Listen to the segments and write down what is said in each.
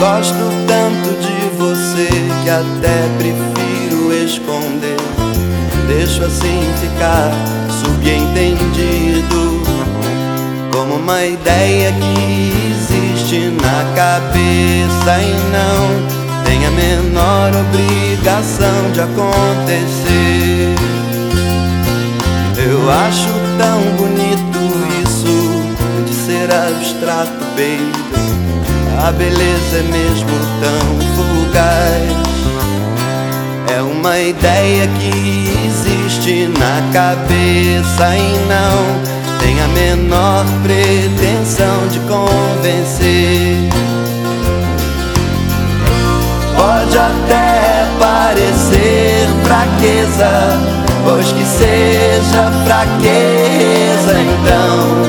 gosto tanto de você que até prefiro esconder. Deixo assim ficar subentendido como uma ideia que existe na cabeça e não tem a menor obrigação de acontecer. Eu acho tão bonito isso de ser abstrato, baby. A beleza é mesmo tão fugaz. É uma ideia que existe na cabeça e não tem a menor pretensão de convencer. Pode até parecer fraqueza, pois que seja fraqueza então.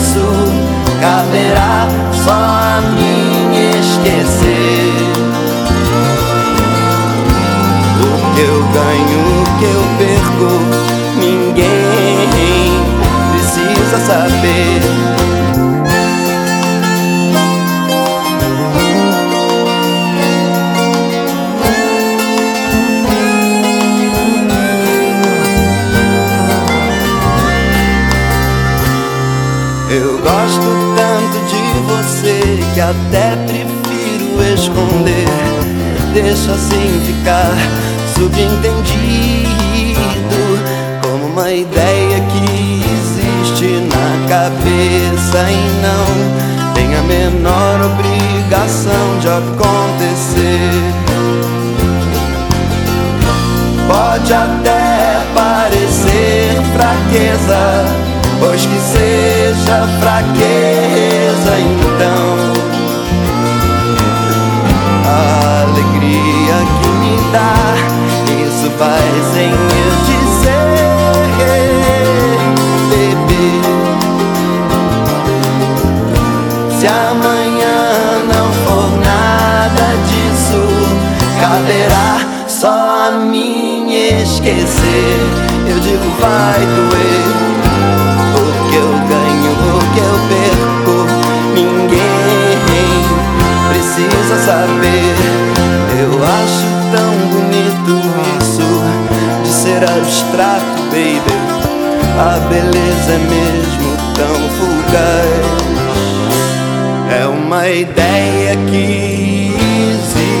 Disso, caberá só a mim esquecer. O que eu ganho, Eu gosto tanto de você que até prefiro esconder. Deixa assim ficar subentendido como uma ideia que existe na cabeça e não tem a menor obrigação de acontecer. Pode até parecer fraqueza Pois que seja fraqueza então. A alegria que me dá Isso vai sem eu dizer Bebê Se amanhã não for nada disso Caberá só a mim esquecer. Eu digo vai doer ser abstrato, baby. A beleza é mesmo tão fugaz. É uma ideia que existe